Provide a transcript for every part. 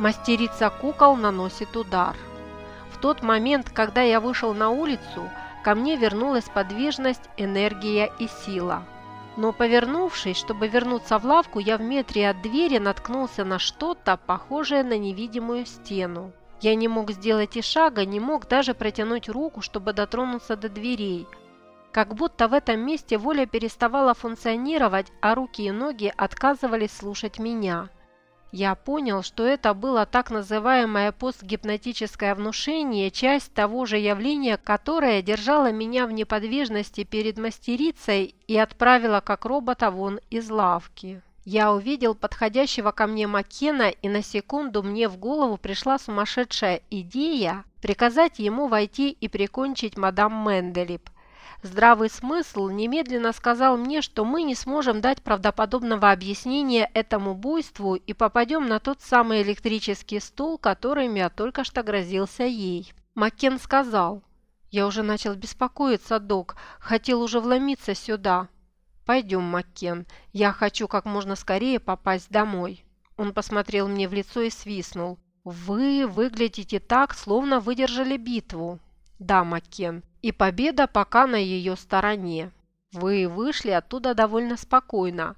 Мастерица кукол наносит удар. В тот момент, когда я вышел на улицу, ко мне вернулась подвижность, энергия и сила. Но повернувшись, чтобы вернуться в лавку, я в метре от двери наткнулся на что-то, похожее на невидимую стену. Я не мог сделать и шага, не мог даже протянуть руку, чтобы дотронуться до дверей. Как будто в этом месте воля переставала функционировать, а руки и ноги отказывались слушать меня. Я понял, что это было так называемое постгипнотическое внушение, часть того же явления, которое держало меня в неподвижности перед мастерицей и отправило как робота вон из лавки. Я увидел подходящего ко мне Маккена, и на секунду мне в голову пришла сумасшедшая идея приказать ему войти и прикончить мадам Менделип – Здравый смысл немедленно сказал мне, что мы не сможем дать правдоподобного объяснения этому буйству и попадем на тот самый электрический стул, которым я только что грозился ей. Маккен сказал, «Я уже начал беспокоиться, док, хотел уже вломиться сюда». «Пойдем, Маккен, я хочу как можно скорее попасть домой». Он посмотрел мне в лицо и свистнул. «Вы выглядите так, словно выдержали битву». «Да, Маккен, и победа пока на ее стороне. Вы вышли оттуда довольно спокойно.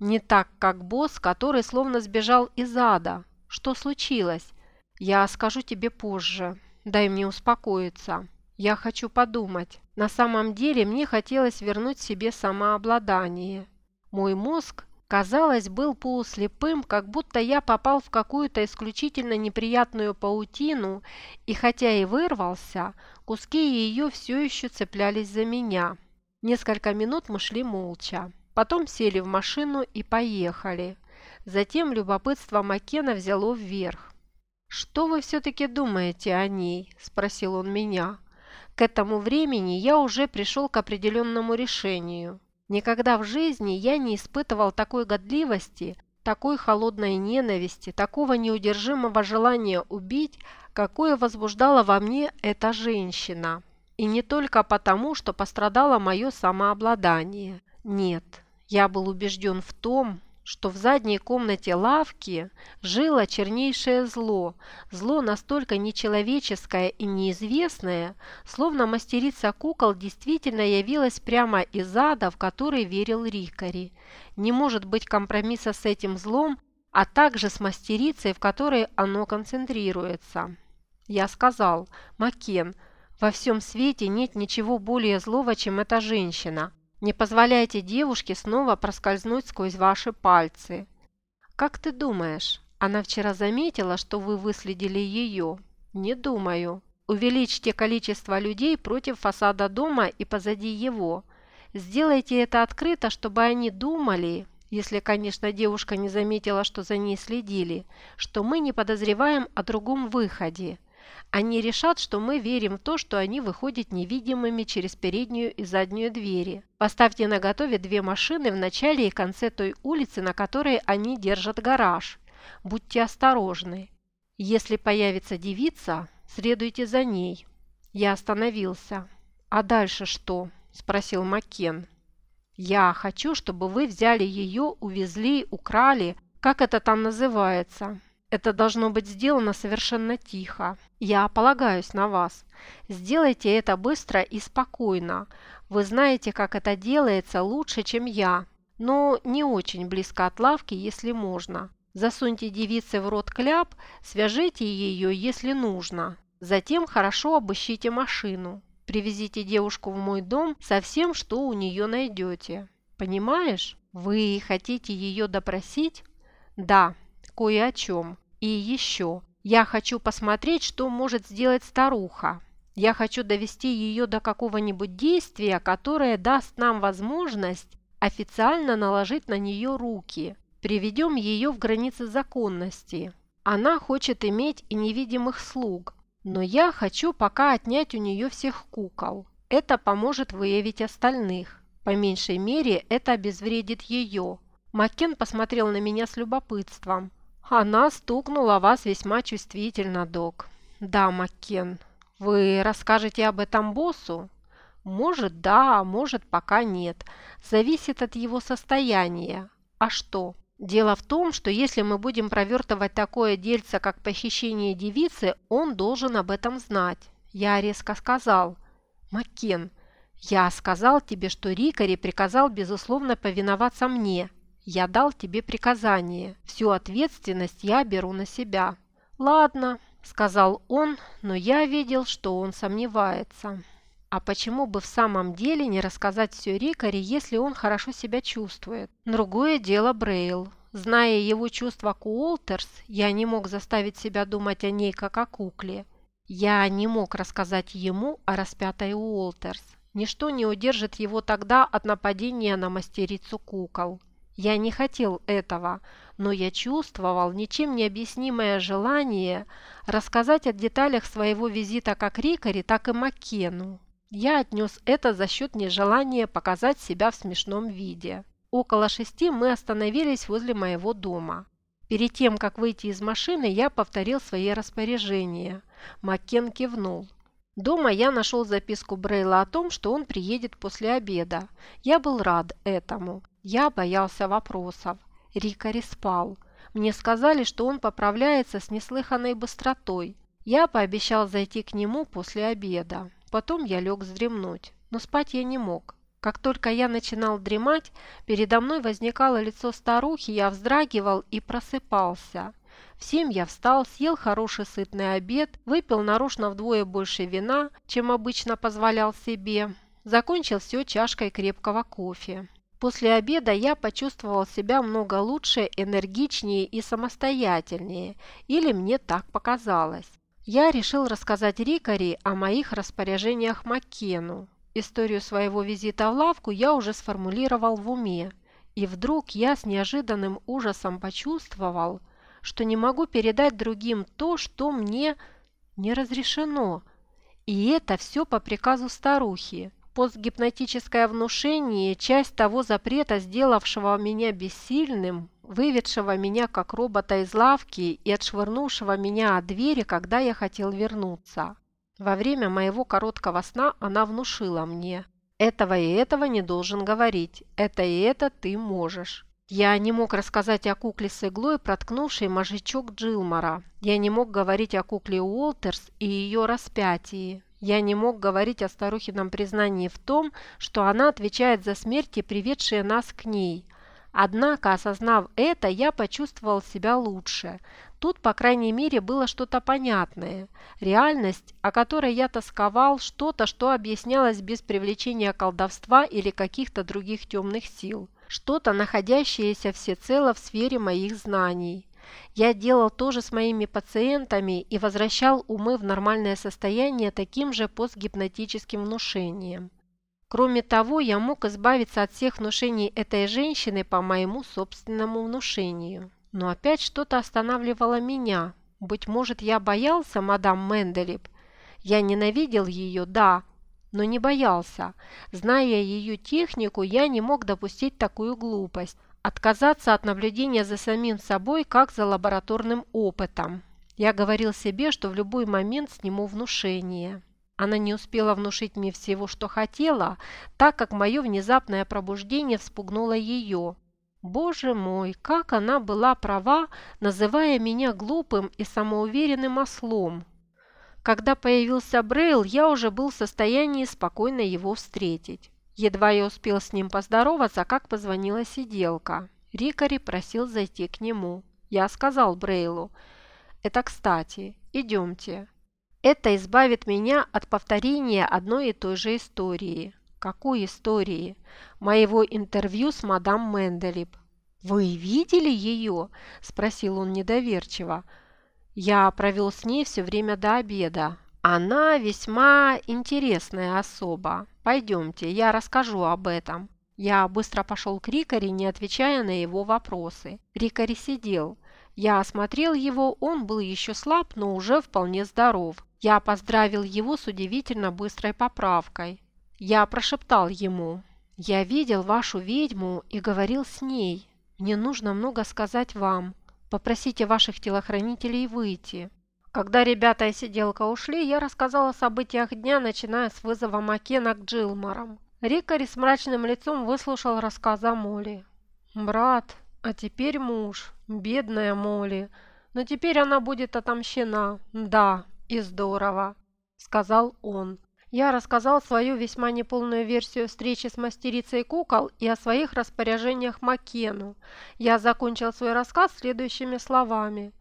Не так, как босс, который словно сбежал из ада. Что случилось? Я скажу тебе позже. Дай мне успокоиться. Я хочу подумать. На самом деле мне хотелось вернуть себе самообладание. Мой мозг казалось, был полуслепым, как будто я попал в какую-то исключительно неприятную паутину, и хотя и вырвался, куски ее все еще цеплялись за меня. Несколько минут мы шли молча. Потом сели в машину и поехали. Затем любопытство Маккена взяло вверх. «Что вы все-таки думаете о ней?» – спросил он меня. К этому времени я уже пришел к определенному решению. Никогда в жизни я не испытывал такой годливости, такой холодной ненависти, такого неудержимого желания убить, какое возбуждала во мне эта женщина. И не только потому, что пострадало мое самообладание. Нет, я был убежден в том, что в задней комнате лавки жило чернейшее зло, зло настолько нечеловеческое и неизвестное, словно мастерица кукол действительно явилась прямо из ада, в который верил Рикари. Не может быть компромисса с этим злом, а также с мастерицей, в которой оно концентрируется. Я сказал, Макен, во всем свете нет ничего более злого, чем эта женщина – не позволяйте девушке снова проскользнуть сквозь ваши пальцы. Как ты думаешь, она вчера заметила, что вы выследили ее? Не думаю. Увеличьте количество людей против фасада дома и позади его. Сделайте это открыто, чтобы они думали, если, конечно, девушка не заметила, что за ней следили, что мы не подозреваем о другом выходе. Они решат, что мы верим в то, что они выходят невидимыми через переднюю и заднюю двери. Поставьте на готове две машины в начале и конце той улицы, на которой они держат гараж. Будьте осторожны. Если появится девица, следуйте за ней. Я остановился. «А дальше что?» – спросил Маккен. «Я хочу, чтобы вы взяли ее, увезли, украли, как это там называется. Это должно быть сделано совершенно тихо. Я полагаюсь на вас. Сделайте это быстро и спокойно. Вы знаете, как это делается лучше, чем я. Но не очень близко от лавки, если можно. Засуньте девице в рот кляп, свяжите ее, если нужно. Затем хорошо обыщите машину. Привезите девушку в мой дом со всем, что у нее найдете. Понимаешь? Вы хотите ее допросить? Да, кое о чем. И еще, я хочу посмотреть, что может сделать старуха. Я хочу довести ее до какого-нибудь действия, которое даст нам возможность официально наложить на нее руки. Приведем ее в границы законности. Она хочет иметь и невидимых слуг. Но я хочу пока отнять у нее всех кукол. Это поможет выявить остальных. По меньшей мере, это обезвредит ее. Маккен посмотрел на меня с любопытством. Она стукнула вас весьма чувствительно, док. Да, Маккен. Вы расскажете об этом боссу? Может, да, а может, пока нет. Зависит от его состояния. А что? Дело в том, что если мы будем провертывать такое дельце, как похищение девицы, он должен об этом знать. Я резко сказал. Маккен, я сказал тебе, что Рикари приказал, безусловно, повиноваться мне. Я дал тебе приказание. Всю ответственность я беру на себя. Ладно, сказал он, но я видел, что он сомневается. А почему бы в самом деле не рассказать все Рикари, если он хорошо себя чувствует? Другое дело Брейл. Зная его чувства к Уолтерс, я не мог заставить себя думать о ней как о кукле. Я не мог рассказать ему о распятой Уолтерс. Ничто не удержит его тогда от нападения на мастерицу кукол. Я не хотел этого, но я чувствовал ничем не объяснимое желание рассказать о деталях своего визита как Рикари, так и Маккену. Я отнес это за счет нежелания показать себя в смешном виде. Около шести мы остановились возле моего дома. Перед тем, как выйти из машины, я повторил свои распоряжения. Маккен кивнул. Дома я нашел записку Брейла о том, что он приедет после обеда. Я был рад этому. Я боялся вопросов. Рикари спал. Мне сказали, что он поправляется с неслыханной быстротой. Я пообещал зайти к нему после обеда. Потом я лег вздремнуть, но спать я не мог. Как только я начинал дремать, передо мной возникало лицо старухи, я вздрагивал и просыпался. В семь я встал, съел хороший сытный обед, выпил нарочно вдвое больше вина, чем обычно позволял себе. Закончил все чашкой крепкого кофе. После обеда я почувствовал себя много лучше, энергичнее и самостоятельнее, или мне так показалось. Я решил рассказать Рикари о моих распоряжениях Маккену. Историю своего визита в лавку я уже сформулировал в уме. И вдруг я с неожиданным ужасом почувствовал, что не могу передать другим то, что мне не разрешено. И это все по приказу старухи. Постгипнотическое внушение – часть того запрета, сделавшего меня бессильным, выведшего меня как робота из лавки и отшвырнувшего меня от двери, когда я хотел вернуться. Во время моего короткого сна она внушила мне «Этого и этого не должен говорить, это и это ты можешь». Я не мог рассказать о кукле с иглой, проткнувшей мозжечок Джилмара. Я не мог говорить о кукле Уолтерс и ее распятии. Я не мог говорить о старухином признании в том, что она отвечает за смерти, приведшие нас к ней. Однако, осознав это, я почувствовал себя лучше. Тут, по крайней мере, было что-то понятное. Реальность, о которой я тосковал, что-то, что объяснялось без привлечения колдовства или каких-то других темных сил. Что-то, находящееся всецело в сфере моих знаний. Я делал то же с моими пациентами и возвращал умы в нормальное состояние таким же постгипнотическим внушением. Кроме того, я мог избавиться от всех внушений этой женщины по моему собственному внушению. Но опять что-то останавливало меня. Быть может, я боялся мадам Менделип. Я ненавидел ее, да, но не боялся. Зная ее технику, я не мог допустить такую глупость. Отказаться от наблюдения за самим собой, как за лабораторным опытом. Я говорил себе, что в любой момент сниму внушение. Она не успела внушить мне всего, что хотела, так как мое внезапное пробуждение вспугнуло ее. Боже мой, как она была права, называя меня глупым и самоуверенным ослом. Когда появился Брейл, я уже был в состоянии спокойно его встретить. Едва я успел с ним поздороваться, как позвонила сиделка. Рикари просил зайти к нему. Я сказал Брейлу, «Это кстати, идемте». Это избавит меня от повторения одной и той же истории. Какой истории? Моего интервью с мадам Менделип. «Вы видели ее?» – спросил он недоверчиво. «Я провел с ней все время до обеда. Она весьма интересная особа. Пойдемте, я расскажу об этом». Я быстро пошел к Рикари, не отвечая на его вопросы. Рикари сидел. Я осмотрел его, он был еще слаб, но уже вполне здоров. Я поздравил его с удивительно быстрой поправкой. Я прошептал ему, «Я видел вашу ведьму и говорил с ней. Мне нужно много сказать вам. Попросите ваших телохранителей выйти». Когда ребята и сиделка ушли, я рассказал о событиях дня, начиная с вызова Макена к Джилмарам. Рикари с мрачным лицом выслушал рассказ о Молли. «Брат, А теперь муж. Бедная Молли. Но теперь она будет отомщена. Да, и здорово», — сказал он. Я рассказал свою весьма неполную версию встречи с мастерицей кукол и о своих распоряжениях Маккену. Я закончил свой рассказ следующими словами.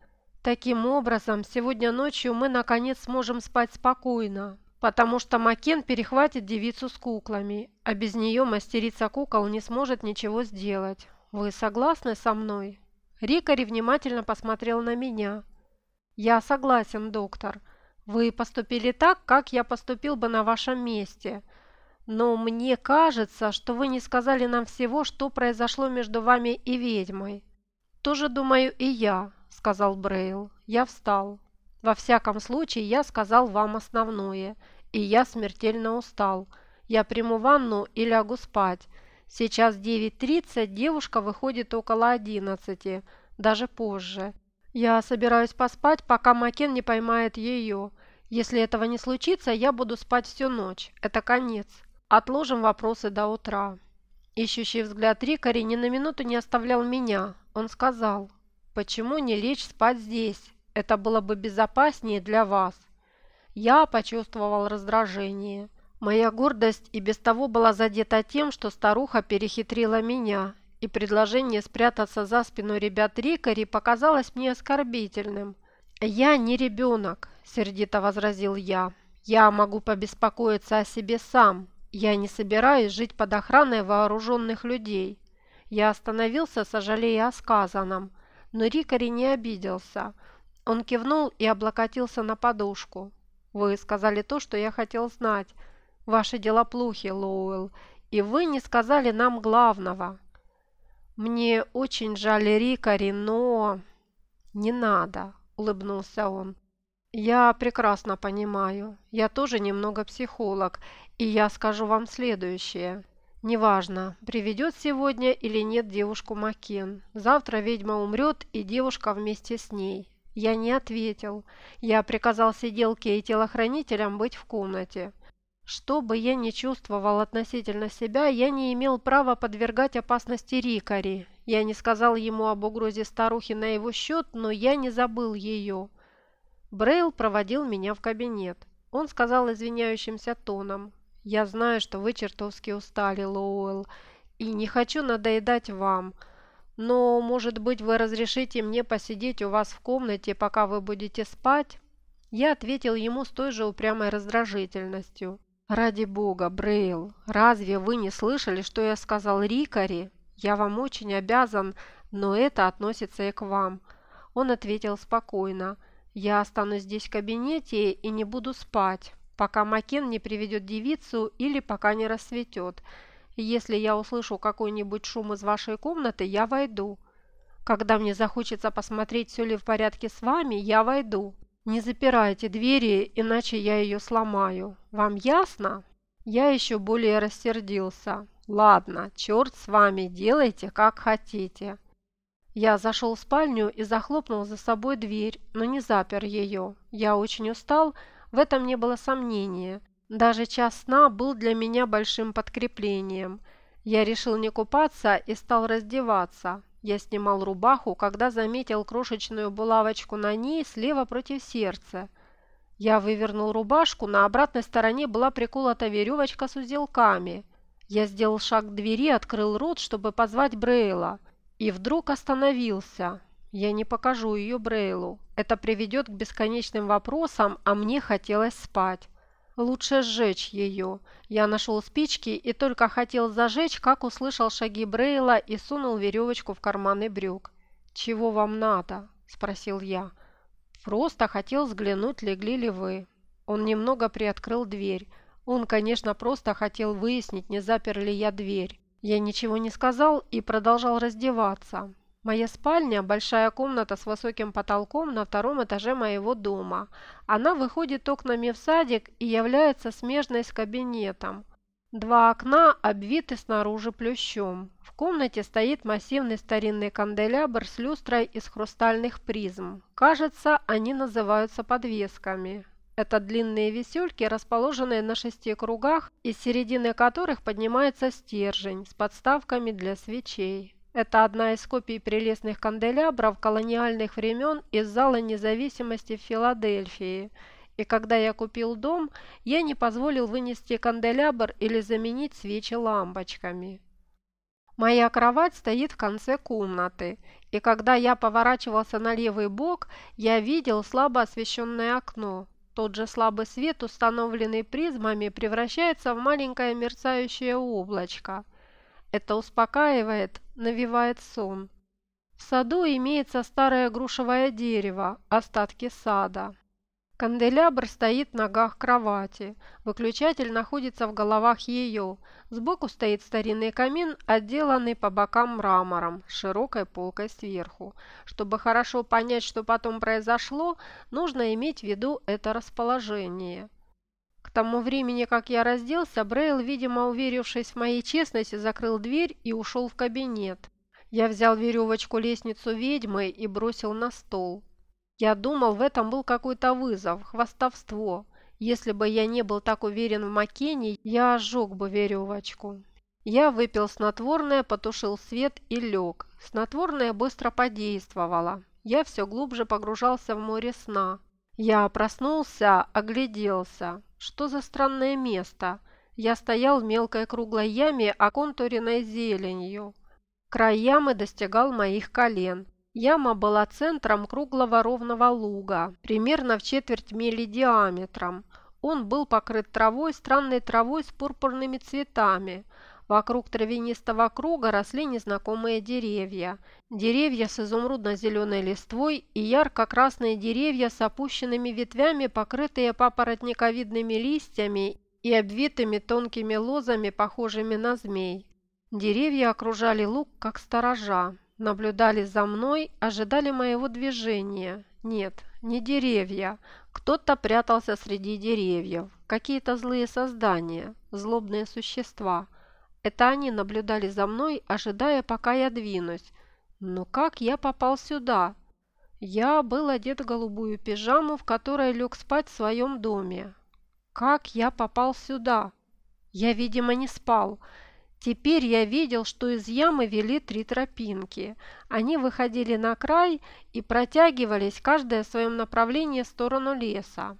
«Таким образом, сегодня ночью мы наконец сможем спать спокойно, потому что Макен перехватит девицу с куклами, а без нее мастерица кукол не сможет ничего сделать. Вы согласны со мной?» Рикари внимательно посмотрел на меня. «Я согласен, доктор. Вы поступили так, как я поступил бы на вашем месте. Но мне кажется, что вы не сказали нам всего, что произошло между вами и ведьмой». «Тоже думаю и я», — сказал Брейл. Я встал. «Во всяком случае, я сказал вам основное, и я смертельно устал. Я приму ванну и лягу спать. Сейчас 9.30, девушка выходит около 11, даже позже. Я собираюсь поспать, пока Макен не поймает ее. Если этого не случится, я буду спать всю ночь. Это конец. Отложим вопросы до утра. Ищущий взгляд Рикари ни на минуту не оставлял меня. Он сказал, почему не лечь спать здесь? Это было бы безопаснее для вас. Я почувствовал раздражение. Моя гордость и без того была задета тем, что старуха перехитрила меня, и предложение спрятаться за спину ребят Рикари показалось мне оскорбительным. «Я не ребенок», – сердито возразил я. «Я могу побеспокоиться о себе сам. Я не собираюсь жить под охраной вооруженных людей». Я остановился, сожалея о сказанном, но Рикари не обиделся. Он кивнул и облокотился на подушку. «Вы сказали то, что я хотел знать. Ваши дела плохи, Лоуэлл, и вы не сказали нам главного». «Мне очень жаль Рикари, но...» «Не надо», – улыбнулся он. «Я прекрасно понимаю. Я тоже немного психолог, и я скажу вам следующее. Неважно, приведет сегодня или нет девушку Макен. Завтра ведьма умрет, и девушка вместе с ней. Я не ответил. Я приказал сиделке и телохранителям быть в комнате. Что бы я ни чувствовал относительно себя, я не имел права подвергать опасности Рикари. Я не сказал ему об угрозе старухи на его счет, но я не забыл ее. Брейл проводил меня в кабинет. Он сказал извиняющимся тоном. «Я знаю, что вы чертовски устали, Лоуэлл, и не хочу надоедать вам, но, может быть, вы разрешите мне посидеть у вас в комнате, пока вы будете спать?» Я ответил ему с той же упрямой раздражительностью. «Ради бога, Брейл, разве вы не слышали, что я сказал Рикари? Я вам очень обязан, но это относится и к вам». Он ответил спокойно. «Я останусь здесь в кабинете и не буду спать, пока Макен не приведет девицу или пока не рассветет. Если я услышу какой-нибудь шум из вашей комнаты, я войду. Когда мне захочется посмотреть, все ли в порядке с вами, я войду. «Не запирайте двери, иначе я ее сломаю. Вам ясно?» Я еще более рассердился. «Ладно, черт с вами, делайте, как хотите». Я зашел в спальню и захлопнул за собой дверь, но не запер ее. Я очень устал, в этом не было сомнения. Даже час сна был для меня большим подкреплением. Я решил не купаться и стал раздеваться. Я снимал рубаху, когда заметил крошечную булавочку на ней слева против сердца. Я вывернул рубашку, на обратной стороне была приколота веревочка с узелками. Я сделал шаг к двери, открыл рот, чтобы позвать Брейла. И вдруг остановился. Я не покажу ее Брейлу. Это приведет к бесконечным вопросам, а мне хотелось спать. Лучше сжечь ее. Я нашел спички и только хотел зажечь, как услышал шаги Брейла и сунул веревочку в карманы брюк. «Чего вам надо?» – спросил я. «Просто хотел взглянуть, легли ли вы». Он немного приоткрыл дверь. Он, конечно, просто хотел выяснить, не запер ли я дверь. Я ничего не сказал и продолжал раздеваться. Моя спальня – большая комната с высоким потолком на втором этаже моего дома. Она выходит окнами в садик и является смежной с кабинетом. Два окна обвиты снаружи плющом. В комнате стоит массивный старинный канделябр с люстрой из хрустальных призм. Кажется, они называются подвесками. Это длинные висюльки, расположенные на шести кругах, из середины которых поднимается стержень с подставками для свечей. Это одна из копий прелестных канделябров колониальных времен из Зала независимости в Филадельфии. И когда я купил дом, я не позволил вынести канделябр или заменить свечи лампочками. Моя кровать стоит в конце комнаты, и когда я поворачивался на левый бок, я видел слабо освещенное окно. Тот же слабый свет, установленный призмами, превращается в маленькое мерцающее облачко. Это успокаивает, навевает сон. В саду имеется старое грушевое дерево, остатки сада. Канделябр стоит в ногах кровати. Выключатель находится в головах ее. Сбоку стоит старинный камин, отделанный по бокам мрамором, с широкой полкой сверху. Чтобы хорошо понять, что потом произошло, нужно иметь в виду это расположение. Тому времени, как я разделся, Брейл, видимо, уверившись в моей честности, закрыл дверь и ушел в кабинет. Я взял веревочку лестницу ведьмы и бросил на стол. Я думал, в этом был какой-то вызов, хвастовство. Если бы я не был так уверен в Маккене, я ожег бы веревочку. Я выпил снотворное, потушил свет и лег. Снотворное быстро подействовало. Я все глубже погружался в море сна. Я проснулся, огляделся. Что за странное место? Я стоял в мелкой круглой яме, оконтуренной зеленью. Край ямы достигал моих колен. Яма была центром круглого ровного луга, примерно в четверть мили диаметром. Он был покрыт травой, странной травой с пурпурными цветами. Вокруг травянистого круга росли незнакомые деревья. Деревья с изумрудно-зеленой листвой и ярко-красные деревья с опущенными ветвями, покрытые папоротниковидными листьями и обвитыми тонкими лозами, похожими на змей. Деревья окружали луг, как сторожа. Наблюдали за мной, ожидали моего движения. Нет, не деревья. Кто-то прятался среди деревьев. Какие-то злые создания, злобные существа. Это они наблюдали за мной, ожидая, пока я двинусь. Но как я попал сюда? Я был одет в голубую пижаму, в которой лег спать в своем доме. Как я попал сюда? Я, видимо, не спал. Теперь я видел, что из ямы вели три тропинки. Они выходили на край и протягивались, каждая в своем направлении, в сторону леса.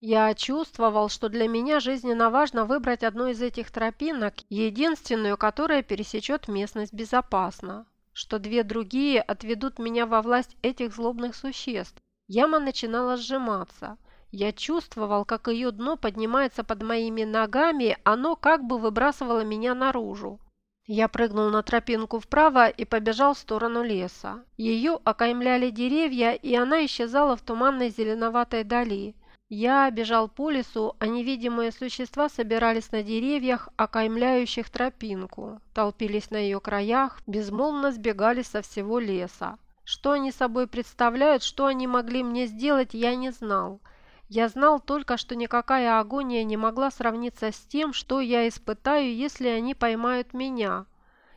Я чувствовал, что для меня жизненно важно выбрать одну из этих тропинок, единственную, которая пересечет местность безопасно. Что две другие отведут меня во власть этих злобных существ. Яма начинала сжиматься. Я чувствовал, как ее дно поднимается под моими ногами, оно как бы выбрасывало меня наружу. Я прыгнул на тропинку вправо и побежал в сторону леса. Ее окаймляли деревья, и она исчезала в туманной зеленоватой дали. Я бежал по лесу, а невидимые существа собирались на деревьях, окаймляющих тропинку, толпились на ее краях, безмолвно сбегали со всего леса. Что они собой представляют, что они могли мне сделать, я не знал. Я знал только, что никакая агония не могла сравниться с тем, что я испытаю, если они поймают меня.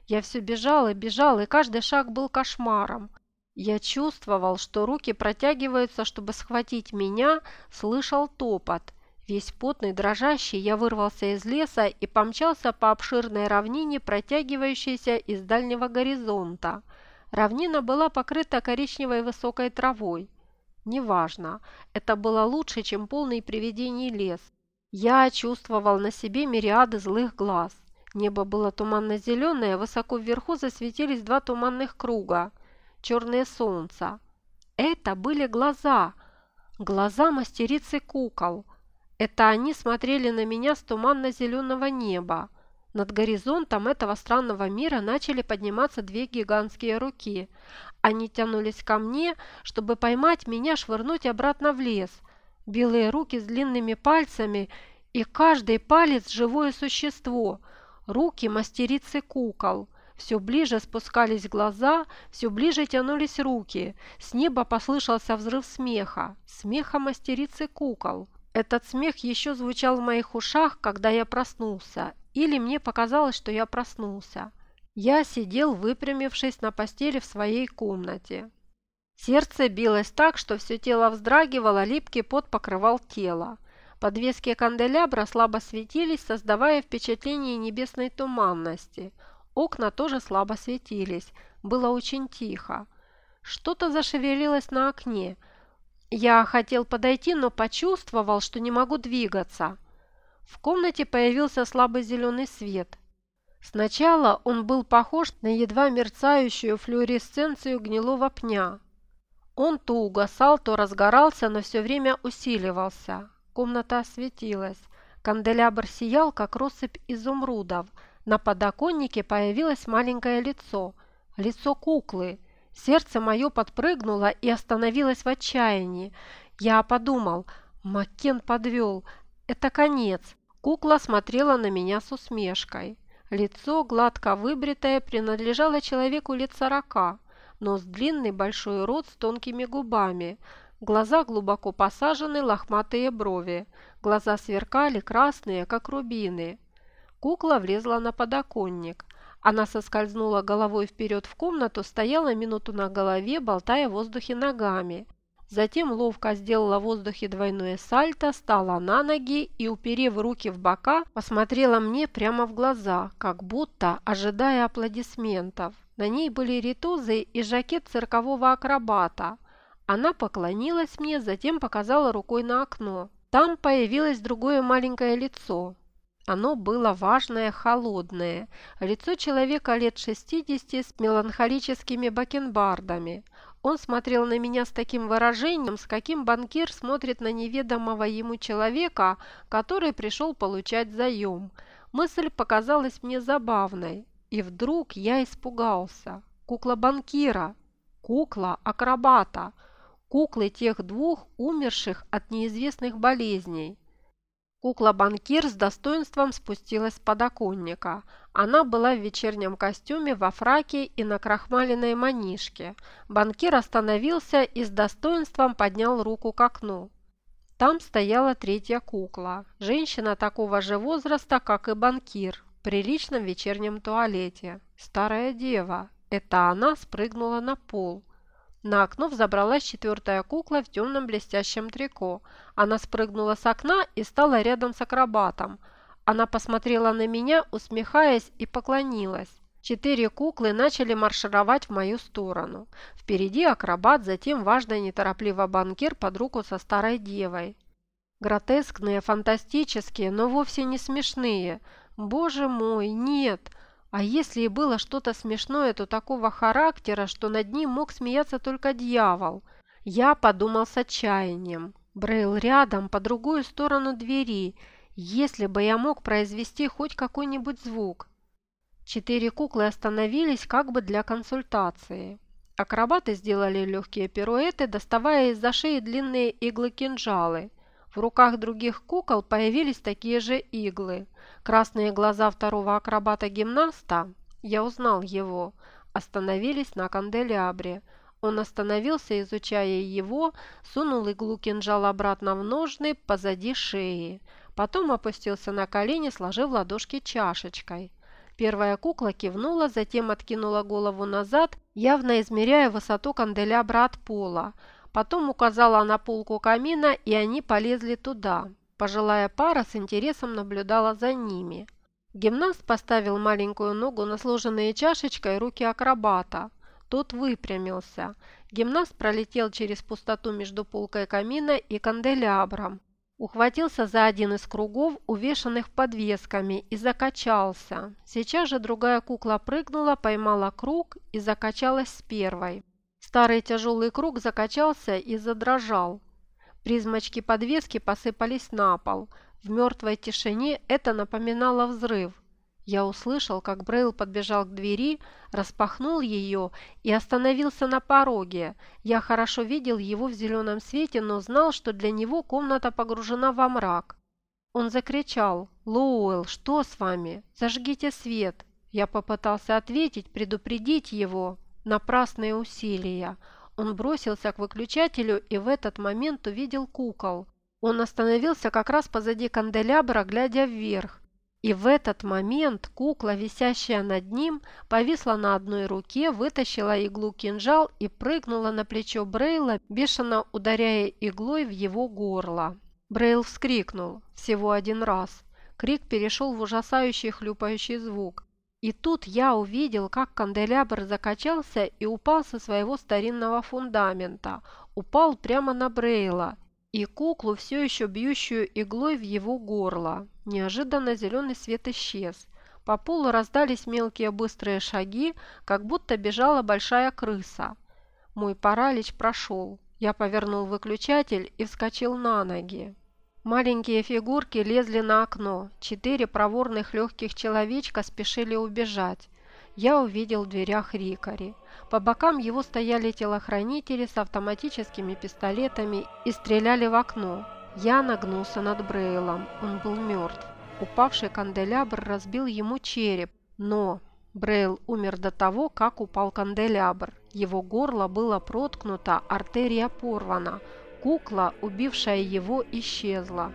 Я все бежал и бежал, и каждый шаг был кошмаром. Я чувствовал, что руки протягиваются, чтобы схватить меня, слышал топот. Весь потный, дрожащий, я вырвался из леса и помчался по обширной равнине, протягивающейся из дальнего горизонта. Равнина была покрыта коричневой высокой травой. Неважно, это было лучше, чем полный привидений лес. Я чувствовал на себе мириады злых глаз. Небо было туманно-зеленое, высоко вверху засветились два туманных круга, черное солнце. Это были глаза, глаза мастерицы кукол. Это они смотрели на меня с туманно-зеленого неба. Над горизонтом этого странного мира начали подниматься две гигантские руки. Они тянулись ко мне, чтобы поймать меня, швырнуть обратно в лес. Белые руки с длинными пальцами, и каждый палец – живое существо. Руки мастерицы кукол. Все ближе спускались глаза, все ближе тянулись руки. С неба послышался взрыв смеха. Смеха мастерицы кукол. Этот смех еще звучал в моих ушах, когда я проснулся, или мне показалось, что я проснулся. Я сидел, выпрямившись на постели в своей комнате. Сердце билось так, что все тело вздрагивало, липкий пот покрывал тело. Подвески канделябра слабо светились, создавая впечатление небесной туманности. Окна тоже слабо светились. Было очень тихо. Что-то зашевелилось на окне. Я хотел подойти, но почувствовал, что не могу двигаться. В комнате появился слабый зеленый свет. Сначала он был похож на едва мерцающую флуоресценцию гнилого пня. Он то угасал, то разгорался, но все время усиливался. Комната осветилась. Канделябр сиял, как россыпь изумрудов. На подоконнике появилось маленькое лицо. Лицо куклы. Сердце мое подпрыгнуло и остановилось в отчаянии. Я подумал, Маккен подвел. Это конец. Кукла смотрела на меня с усмешкой. Лицо, гладко выбритое, принадлежало человеку лет сорока. Нос длинный, большой рот с тонкими губами. Глаза глубоко посажены, лохматые брови. Глаза сверкали, красные, как рубины. Кукла влезла на подоконник. Она соскользнула головой вперед в комнату, стояла минуту на голове, болтая в воздухе ногами. Затем ловко сделала в воздухе двойное сальто, стала на ноги и, уперев руки в бока, посмотрела мне прямо в глаза, как будто ожидая аплодисментов. На ней были ритузы и жакет циркового акробата. Она поклонилась мне, затем показала рукой на окно. Там появилось другое маленькое лицо. Оно было важное, холодное. Лицо человека лет 60 с меланхолическими бакенбардами. Он смотрел на меня с таким выражением, с каким банкир смотрит на неведомого ему человека, который пришел получать заем. Мысль показалась мне забавной. И вдруг я испугался. Кукла банкира, кукла акробата, куклы тех двух умерших от неизвестных болезней. Кукла-банкир с достоинством спустилась с подоконника. Она была в вечернем костюме, во фраке и на крахмаленной манишке. Банкир остановился и с достоинством поднял руку к окну. Там стояла третья кукла. Женщина такого же возраста, как и банкир приличном вечернем туалете. Старая дева. Это она спрыгнула на пол. На окно взобралась четвертая кукла в темном блестящем трико. Она спрыгнула с окна и стала рядом с акробатом. Она посмотрела на меня, усмехаясь, и поклонилась. Четыре куклы начали маршировать в мою сторону. Впереди акробат, затем важно неторопливо банкир под руку со старой девой. Гротескные, фантастические, но вовсе не смешные – Боже мой, нет! А если и было что-то смешное, то такого характера, что над ним мог смеяться только дьявол. Я подумал с отчаянием. Брейл рядом, по другую сторону двери. Если бы я мог произвести хоть какой-нибудь звук. Четыре куклы остановились как бы для консультации. Акробаты сделали легкие пируэты, доставая из-за шеи длинные иглы-кинжалы. В руках других кукол появились такие же иглы. Красные глаза второго акробата-гимнаста, я узнал его, остановились на канделябре. Он остановился, изучая его, сунул иглу кинжала обратно в ножны позади шеи. Потом опустился на колени, сложив ладошки чашечкой. Первая кукла кивнула, затем откинула голову назад, явно измеряя высоту канделябра от пола. Потом указала на полку камина, и они полезли туда. Пожилая пара с интересом наблюдала за ними. Гимнаст поставил маленькую ногу на сложенные чашечкой руки акробата. Тот выпрямился. Гимнаст пролетел через пустоту между полкой камина и канделябром. Ухватился за один из кругов, увешанных подвесками, и закачался. Сейчас же другая кукла прыгнула, поймала круг и закачалась с первой. Старый тяжелый круг закачался и задрожал. Призмочки подвески посыпались на пол. В мертвой тишине это напоминало взрыв. Я услышал, как Брейл подбежал к двери, распахнул ее и остановился на пороге. Я хорошо видел его в зеленом свете, но знал, что для него комната погружена во мрак. Он закричал «Лоуэлл, что с вами? Зажгите свет!» Я попытался ответить, предупредить его. Напрасные усилия. Он бросился к выключателю и в этот момент увидел кукол. Он остановился как раз позади канделябра, глядя вверх. И в этот момент кукла, висящая над ним, повисла на одной руке, вытащила иглу-кинжал и прыгнула на плечо Брейла, бешено ударяя иглой в его горло. Брейл вскрикнул всего один раз. Крик перешел в ужасающий хлюпающий звук. И тут я увидел, как канделябр закачался и упал со своего старинного фундамента. Упал прямо на Брейла и куклу, все еще бьющую иглой в его горло. Неожиданно зеленый свет исчез. По полу раздались мелкие быстрые шаги, как будто бежала большая крыса. Мой паралич прошел. Я повернул выключатель и вскочил на ноги. Маленькие фигурки лезли на окно. Четыре проворных легких человечка спешили убежать. Я увидел в дверях Рикари. По бокам его стояли телохранители с автоматическими пистолетами и стреляли в окно. Я нагнулся над Брейлом. Он был мертв. Упавший канделябр разбил ему череп, но Брейл умер до того, как упал канделябр. Его горло было проткнуто, артерия порвана. Кукла, убившая его, исчезла.